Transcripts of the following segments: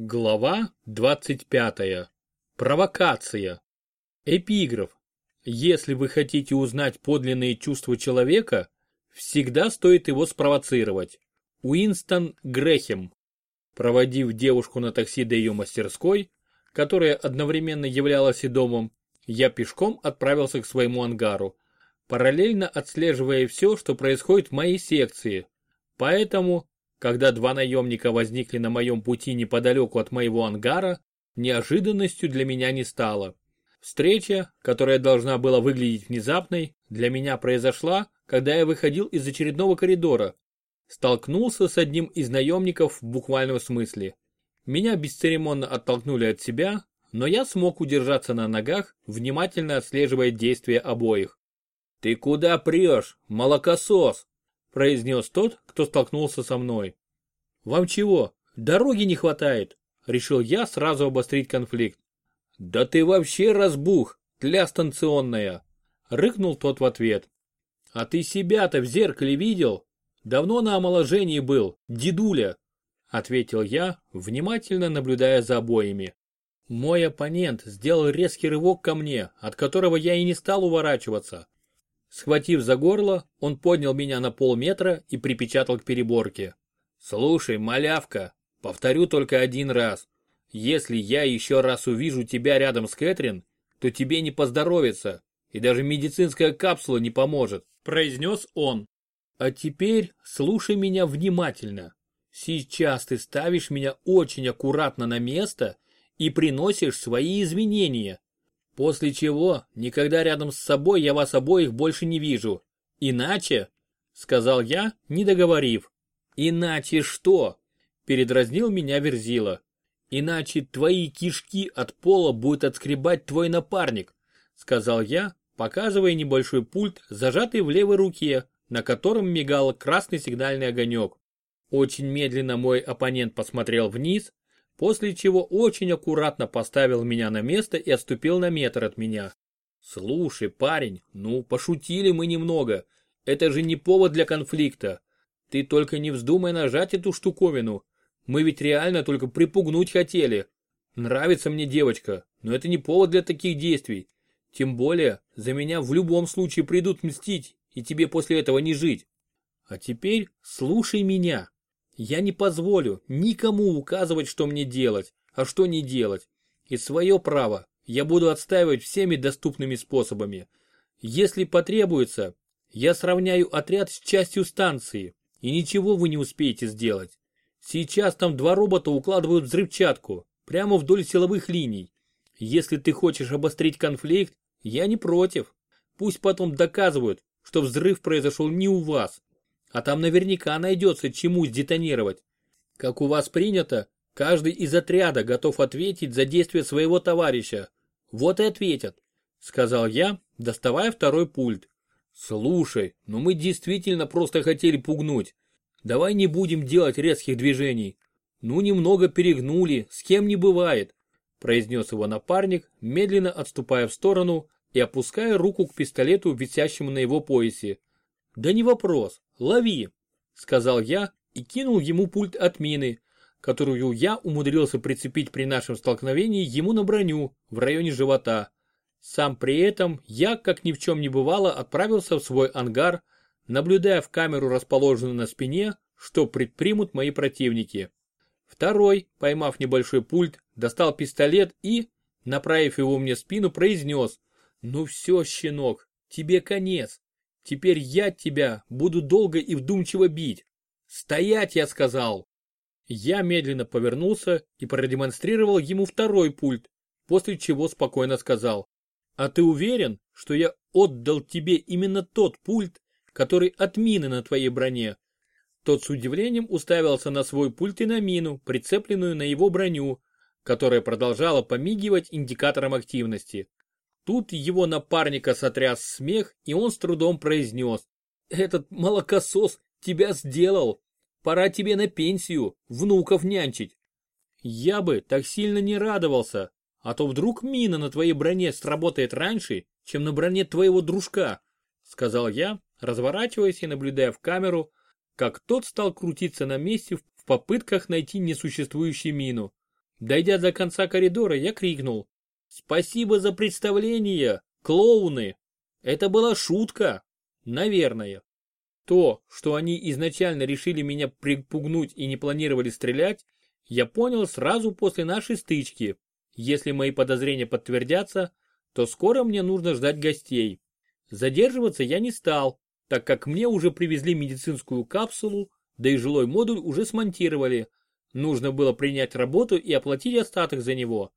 Глава 25. Провокация. Эпиграф. Если вы хотите узнать подлинные чувства человека, всегда стоит его спровоцировать. Уинстон Грехем. Проводив девушку на такси до ее мастерской, которая одновременно являлась и домом, я пешком отправился к своему ангару, параллельно отслеживая все, что происходит в моей секции. Поэтому, когда два наемника возникли на моем пути неподалеку от моего ангара, неожиданностью для меня не стало. Встреча, которая должна была выглядеть внезапной, для меня произошла, когда я выходил из очередного коридора. Столкнулся с одним из наемников в буквальном смысле. Меня бесцеремонно оттолкнули от себя, но я смог удержаться на ногах, внимательно отслеживая действия обоих. «Ты куда прешь, молокосос?» Произнес тот, кто столкнулся со мной. «Вам чего? Дороги не хватает?» Решил я сразу обострить конфликт. «Да ты вообще разбух, тля станционная!» Рыкнул тот в ответ. «А ты себя-то в зеркале видел? Давно на омоложении был, дедуля!» Ответил я, внимательно наблюдая за обоими. Мой оппонент сделал резкий рывок ко мне, от которого я и не стал уворачиваться. Схватив за горло, он поднял меня на полметра и припечатал к переборке. «Слушай, малявка, повторю только один раз. Если я еще раз увижу тебя рядом с Кэтрин, то тебе не поздоровится, и даже медицинская капсула не поможет», произнес он. «А теперь слушай меня внимательно. Сейчас ты ставишь меня очень аккуратно на место и приносишь свои извинения. После чего никогда рядом с собой я вас обоих больше не вижу. Иначе, сказал я, не договорив. Иначе что? Передразнил меня Верзила. Иначе твои кишки от пола будет отскребать твой напарник, сказал я, показывая небольшой пульт, зажатый в левой руке, на котором мигал красный сигнальный огонек. Очень медленно мой оппонент посмотрел вниз, после чего очень аккуратно поставил меня на место и отступил на метр от меня. Слушай, парень, ну пошутили мы немного. Это же не повод для конфликта. Ты только не вздумай нажать эту штуковину. Мы ведь реально только припугнуть хотели. Нравится мне девочка, но это не повод для таких действий. Тем более, за меня в любом случае придут мстить, и тебе после этого не жить. А теперь слушай меня. Я не позволю никому указывать, что мне делать, а что не делать. И свое право я буду отстаивать всеми доступными способами. Если потребуется, я сравняю отряд с частью станции, и ничего вы не успеете сделать. Сейчас там два робота укладывают взрывчатку, прямо вдоль силовых линий. Если ты хочешь обострить конфликт, я не против. Пусть потом доказывают, что взрыв произошел не у вас, а там наверняка найдется чему сдетонировать. Как у вас принято, каждый из отряда готов ответить за действия своего товарища. Вот и ответят, сказал я, доставая второй пульт. Слушай, ну мы действительно просто хотели пугнуть. Давай не будем делать резких движений. Ну немного перегнули, с кем не бывает, произнес его напарник, медленно отступая в сторону и опуская руку к пистолету, висящему на его поясе. Да не вопрос, лови, сказал я и кинул ему пульт от мины, которую я умудрился прицепить при нашем столкновении ему на броню в районе живота. Сам при этом я, как ни в чем не бывало, отправился в свой ангар, наблюдая в камеру, расположенную на спине, что предпримут мои противники. Второй, поймав небольшой пульт, достал пистолет и, направив его мне в спину, произнес «Ну все, щенок, тебе конец. Теперь я тебя буду долго и вдумчиво бить. Стоять, я сказал. Я медленно повернулся и продемонстрировал ему второй пульт, после чего спокойно сказал. А ты уверен, что я отдал тебе именно тот пульт, который от мины на твоей броне? Тот с удивлением уставился на свой пульт и на мину, прицепленную на его броню, которая продолжала помигивать индикатором активности. Тут его напарника сотряс смех, и он с трудом произнес. «Этот молокосос тебя сделал. Пора тебе на пенсию, внуков нянчить». «Я бы так сильно не радовался, а то вдруг мина на твоей броне сработает раньше, чем на броне твоего дружка», сказал я, разворачиваясь и наблюдая в камеру, как тот стал крутиться на месте в попытках найти несуществующую мину. Дойдя до конца коридора, я крикнул. «Спасибо за представление, клоуны! Это была шутка! Наверное». То, что они изначально решили меня припугнуть и не планировали стрелять, я понял сразу после нашей стычки. Если мои подозрения подтвердятся, то скоро мне нужно ждать гостей. Задерживаться я не стал, так как мне уже привезли медицинскую капсулу, да и жилой модуль уже смонтировали. Нужно было принять работу и оплатить остаток за него.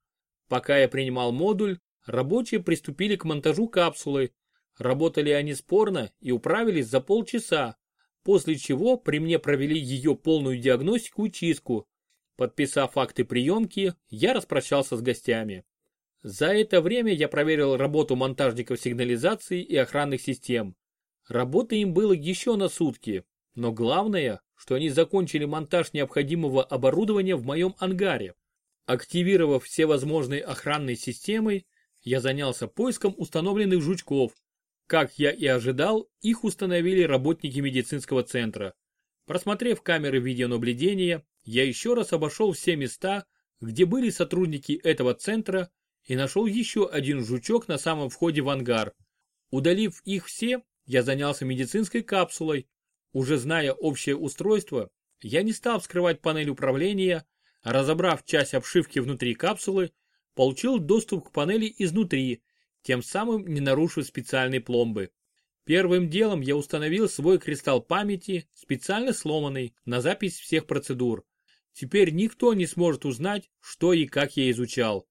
Пока я принимал модуль, рабочие приступили к монтажу капсулы. Работали они спорно и управились за полчаса, после чего при мне провели ее полную диагностику и чистку. Подписав факты приемки, я распрощался с гостями. За это время я проверил работу монтажников сигнализации и охранных систем. Работы им было еще на сутки, но главное, что они закончили монтаж необходимого оборудования в моем ангаре. Активировав все возможные охранные системы, я занялся поиском установленных жучков. Как я и ожидал, их установили работники медицинского центра. Просмотрев камеры видеонаблюдения, я еще раз обошел все места, где были сотрудники этого центра и нашел еще один жучок на самом входе в ангар. Удалив их все, я занялся медицинской капсулой. Уже зная общее устройство, я не стал вскрывать панель управления, разобрав часть обшивки внутри капсулы, получил доступ к панели изнутри, тем самым не нарушив специальной пломбы. Первым делом я установил свой кристалл памяти, специально сломанный, на запись всех процедур. Теперь никто не сможет узнать, что и как я изучал.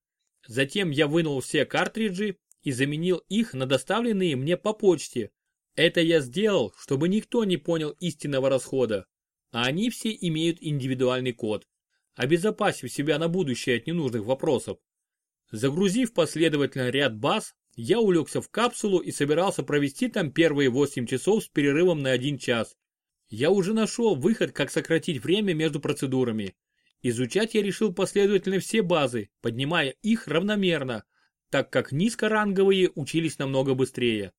Затем я вынул все картриджи и заменил их на доставленные мне по почте. Это я сделал, чтобы никто не понял истинного расхода. А они все имеют индивидуальный код, обезопасив себя на будущее от ненужных вопросов. Загрузив последовательно ряд баз, я улегся в капсулу и собирался провести там первые 8 часов с перерывом на 1 час. Я уже нашел выход, как сократить время между процедурами. Изучать я решил последовательно все базы, поднимая их равномерно, так как низкоранговые учились намного быстрее.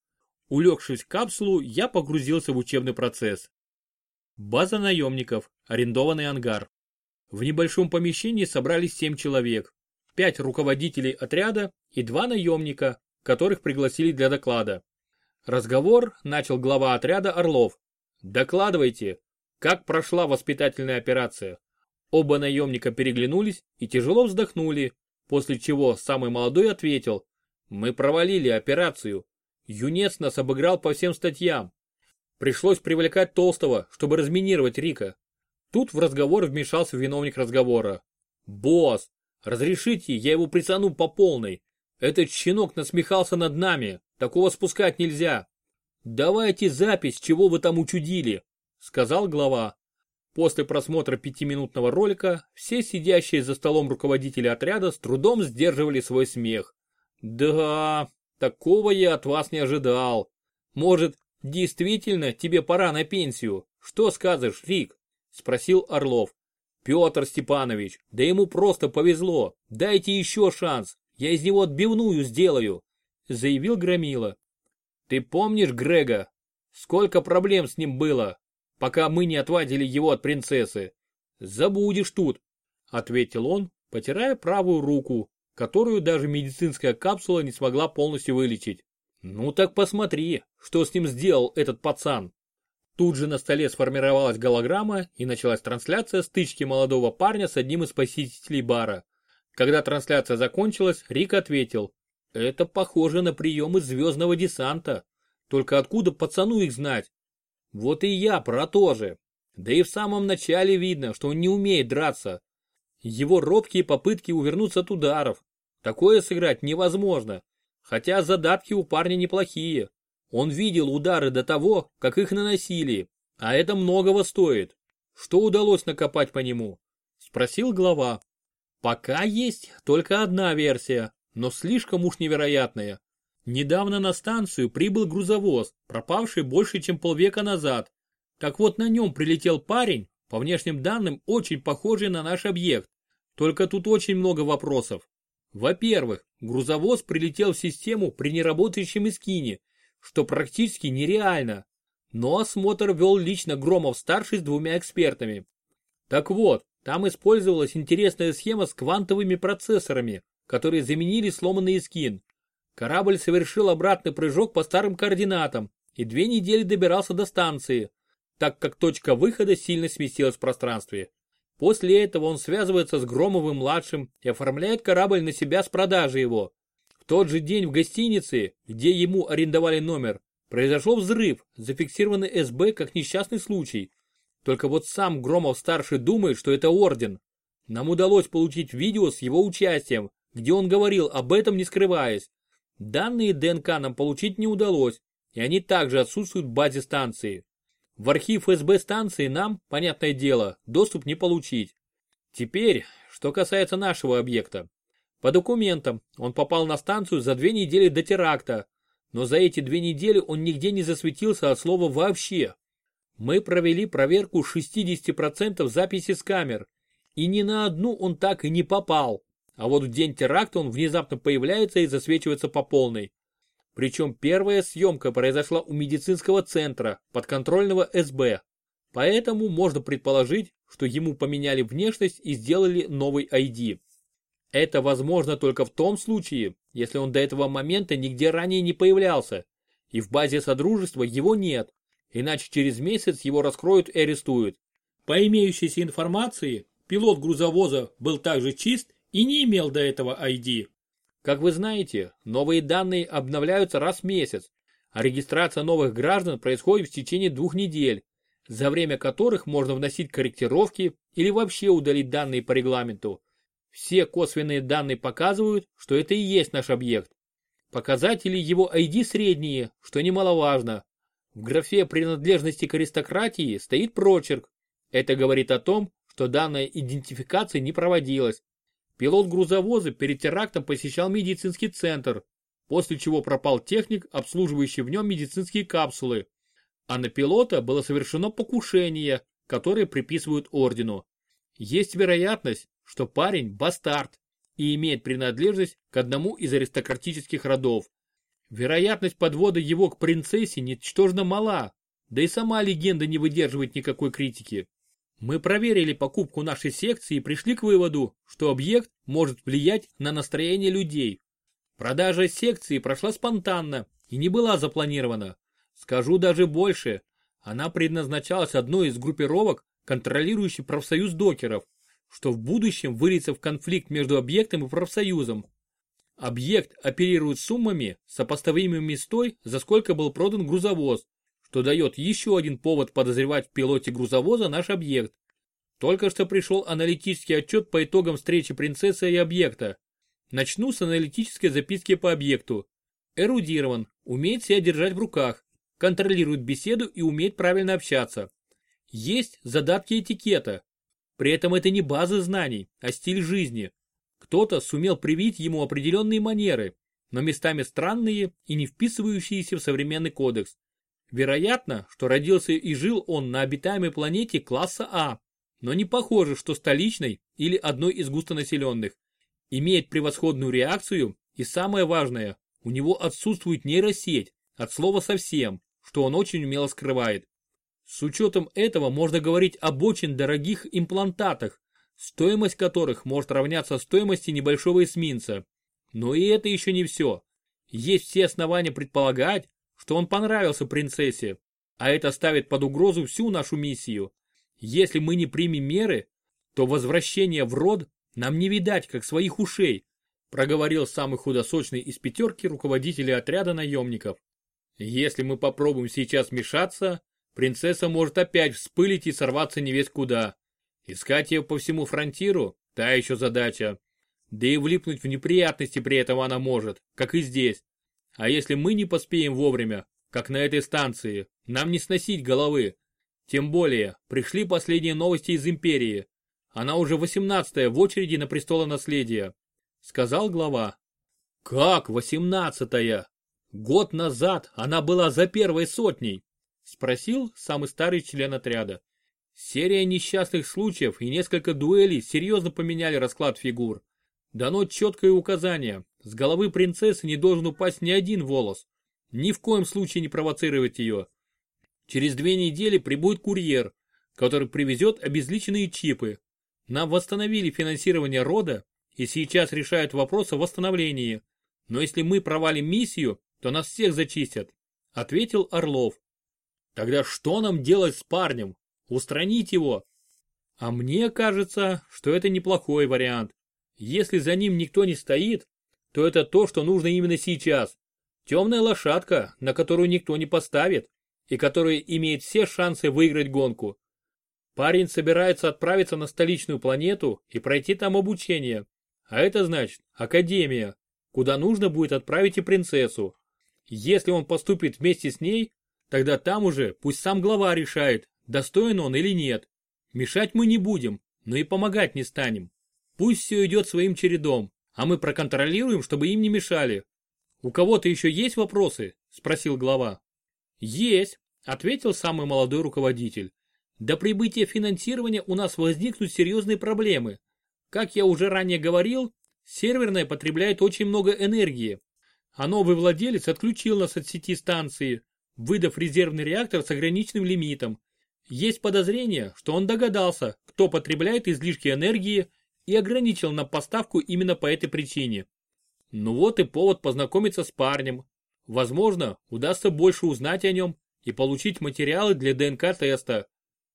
Улегшись в капсулу, я погрузился в учебный процесс. База наемников, арендованный ангар. В небольшом помещении собрались 7 человек, 5 руководителей отряда и 2 наемника, которых пригласили для доклада. Разговор начал глава отряда Орлов. «Докладывайте, как прошла воспитательная операция?» Оба наемника переглянулись и тяжело вздохнули, после чего самый молодой ответил, «Мы провалили операцию. Юнец нас обыграл по всем статьям. Пришлось привлекать Толстого, чтобы разминировать Рика». Тут в разговор вмешался виновник разговора. «Босс, разрешите, я его прицану по полной. Этот щенок насмехался над нами, такого спускать нельзя». «Давайте запись, чего вы там учудили», — сказал глава. После просмотра пятиминутного ролика все сидящие за столом руководители отряда с трудом сдерживали свой смех. Да, такого я от вас не ожидал. Может, действительно тебе пора на пенсию? Что скажешь, Рик? Спросил Орлов. Петр Степанович, да ему просто повезло. Дайте еще шанс, я из него отбивную сделаю, заявил Громила. Ты помнишь Грега? Сколько проблем с ним было? пока мы не отвадили его от принцессы. Забудешь тут, ответил он, потирая правую руку, которую даже медицинская капсула не смогла полностью вылечить. Ну так посмотри, что с ним сделал этот пацан. Тут же на столе сформировалась голограмма и началась трансляция стычки молодого парня с одним из посетителей бара. Когда трансляция закончилась, Рик ответил, это похоже на приемы звездного десанта. Только откуда пацану их знать? Вот и я про то же. Да и в самом начале видно, что он не умеет драться. Его робкие попытки увернуться от ударов. Такое сыграть невозможно. Хотя задатки у парня неплохие. Он видел удары до того, как их наносили. А это многого стоит. Что удалось накопать по нему? Спросил глава. Пока есть только одна версия, но слишком уж невероятная. Недавно на станцию прибыл грузовоз, пропавший больше, чем полвека назад. Так вот на нем прилетел парень, по внешним данным очень похожий на наш объект. Только тут очень много вопросов. Во-первых, грузовоз прилетел в систему при неработающем эскине, что практически нереально. Но осмотр вел лично Громов-старший с двумя экспертами. Так вот, Там использовалась интересная схема с квантовыми процессорами, которые заменили сломанный скин. Корабль совершил обратный прыжок по старым координатам и две недели добирался до станции, так как точка выхода сильно сместилась в пространстве. После этого он связывается с Громовым-младшим и оформляет корабль на себя с продажи его. Тот же день в гостинице, где ему арендовали номер, произошел взрыв, зафиксированный СБ как несчастный случай. Только вот сам Громов-старший думает, что это орден. Нам удалось получить видео с его участием, где он говорил об этом не скрываясь. Данные ДНК нам получить не удалось, и они также отсутствуют в базе станции. В архив СБ станции нам, понятное дело, доступ не получить. Теперь, что касается нашего объекта. По документам, он попал на станцию за две недели до теракта, но за эти две недели он нигде не засветился от слова вообще. Мы провели проверку 60% записи с камер, и ни на одну он так и не попал. А вот в день теракта он внезапно появляется и засвечивается по полной. Причем первая съемка произошла у медицинского центра, подконтрольного СБ. Поэтому можно предположить, что ему поменяли внешность и сделали новый ID. Это возможно только в том случае, если он до этого момента нигде ранее не появлялся, и в базе Содружества его нет, иначе через месяц его раскроют и арестуют. По имеющейся информации, пилот грузовоза был также чист и не имел до этого ID. Как вы знаете, новые данные обновляются раз в месяц, а регистрация новых граждан происходит в течение двух недель, за время которых можно вносить корректировки или вообще удалить данные по регламенту. Все косвенные данные показывают, что это и есть наш объект. Показатели его ID средние, что немаловажно. В графе принадлежности к аристократии стоит прочерк. Это говорит о том, что данная идентификация не проводилась. Пилот грузовоза перед терактом посещал медицинский центр, после чего пропал техник, обслуживающий в нем медицинские капсулы. А на пилота было совершено покушение, которое приписывают ордену. Есть вероятность, что парень бастард и имеет принадлежность к одному из аристократических родов. Вероятность подвода его к принцессе ничтожно мала, да и сама легенда не выдерживает никакой критики. Мы проверили покупку нашей секции и пришли к выводу, что объект может влиять на настроение людей. Продажа секции прошла спонтанно и не была запланирована. Скажу даже больше, она предназначалась одной из группировок, контролирующей профсоюз докеров, что в будущем выльется в конфликт между объектом и профсоюзом. Объект оперирует суммами, сопоставимыми с той, за сколько был продан грузовоз, что дает еще один повод подозревать в пилоте грузовоза наш объект. Только что пришел аналитический отчет по итогам встречи принцессы и объекта. Начну с аналитической записки по объекту. Эрудирован, умеет себя держать в руках, контролирует беседу и умеет правильно общаться. Есть задатки этикета. При этом это не базы знаний, а стиль жизни. Кто-то сумел привить ему определенные манеры, но местами странные и не вписывающиеся в современный кодекс. Вероятно, что родился и жил он на обитаемой планете класса А, но не похоже, что столичной или одной из густонаселенных. Имеет превосходную реакцию и самое важное, у него отсутствует нейросеть, от слова совсем, что он очень умело скрывает. С учетом этого можно говорить об очень дорогих имплантатах, стоимость которых может равняться стоимости небольшого эсминца. Но и это еще не все. Есть все основания предполагать, что он понравился принцессе, а это ставит под угрозу всю нашу миссию. Если мы не примем меры, то возвращение в род нам не видать, как своих ушей, проговорил самый худосочный из пятерки руководителей отряда наемников. Если мы попробуем сейчас вмешаться, принцесса может опять вспылить и сорваться не весь куда. Искать ее по всему фронтиру – та еще задача. Да и влипнуть в неприятности при этом она может, как и здесь. А если мы не поспеем вовремя, как на этой станции, нам не сносить головы. Тем более, пришли последние новости из Империи. Она уже восемнадцатая в очереди на престолонаследие, сказал глава. Как восемнадцатая? Год назад она была за первой сотней, спросил самый старый член отряда. Серия несчастных случаев и несколько дуэлей серьезно поменяли расклад фигур. Дано четкое указание, с головы принцессы не должен упасть ни один волос. Ни в коем случае не провоцировать ее. Через две недели прибудет курьер, который привезет обезличенные чипы. Нам восстановили финансирование рода и сейчас решают вопрос о восстановлении. Но если мы провалим миссию, то нас всех зачистят, ответил Орлов. Тогда что нам делать с парнем? Устранить его? А мне кажется, что это неплохой вариант. Если за ним никто не стоит, то это то, что нужно именно сейчас. Темная лошадка, на которую никто не поставит, и которая имеет все шансы выиграть гонку. Парень собирается отправиться на столичную планету и пройти там обучение. А это значит Академия, куда нужно будет отправить и принцессу. Если он поступит вместе с ней, тогда там уже пусть сам глава решает, достоин он или нет. Мешать мы не будем, но и помогать не станем. Пусть все идет своим чередом, а мы проконтролируем, чтобы им не мешали. У кого-то еще есть вопросы? Спросил глава. Есть, ответил самый молодой руководитель. До прибытия финансирования у нас возникнут серьезные проблемы. Как я уже ранее говорил, серверная потребляет очень много энергии. А новый владелец отключил нас от сети станции, выдав резервный реактор с ограниченным лимитом. Есть подозрение, что он догадался, кто потребляет излишки энергии и ограничил нам поставку именно по этой причине. Ну вот и повод познакомиться с парнем. Возможно, удастся больше узнать о нем и получить материалы для ДНК-теста.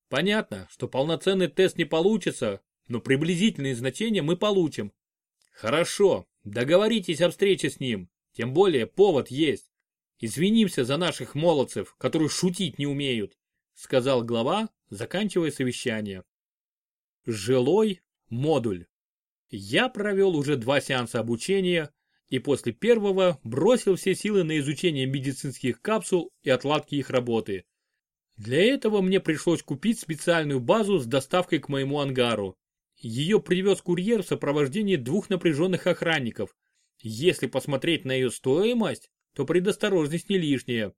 Понятно, что полноценный тест не получится, но приблизительные значения мы получим. Хорошо, договоритесь о встрече с ним, тем более повод есть. Извинимся за наших молодцев, которые шутить не умеют, сказал глава, заканчивая совещание. Жилой модуль. Я провел уже два сеанса обучения и после первого бросил все силы на изучение медицинских капсул и отладки их работы. Для этого мне пришлось купить специальную базу с доставкой к моему ангару. Ее привез курьер в сопровождении двух напряженных охранников. Если посмотреть на ее стоимость, то предосторожность не лишняя.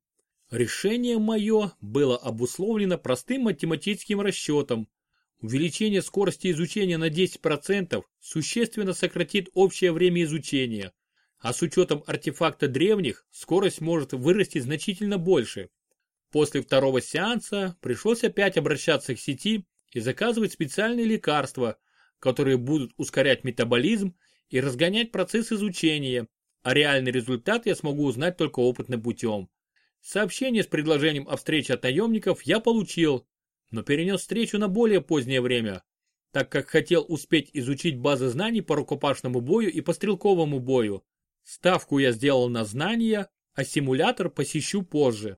Решение мое было обусловлено простым математическим расчетом. Увеличение скорости изучения на 10% существенно сократит общее время изучения, а с учетом артефакта древних скорость может вырасти значительно больше. После второго сеанса пришлось опять обращаться к сети и заказывать специальные лекарства, которые будут ускорять метаболизм и разгонять процесс изучения, а реальный результат я смогу узнать только опытным путем. Сообщение с предложением о встрече от наемников я получил, но перенес встречу на более позднее время, так как хотел успеть изучить базы знаний по рукопашному бою и по стрелковому бою. Ставку я сделал на знания, а симулятор посещу позже.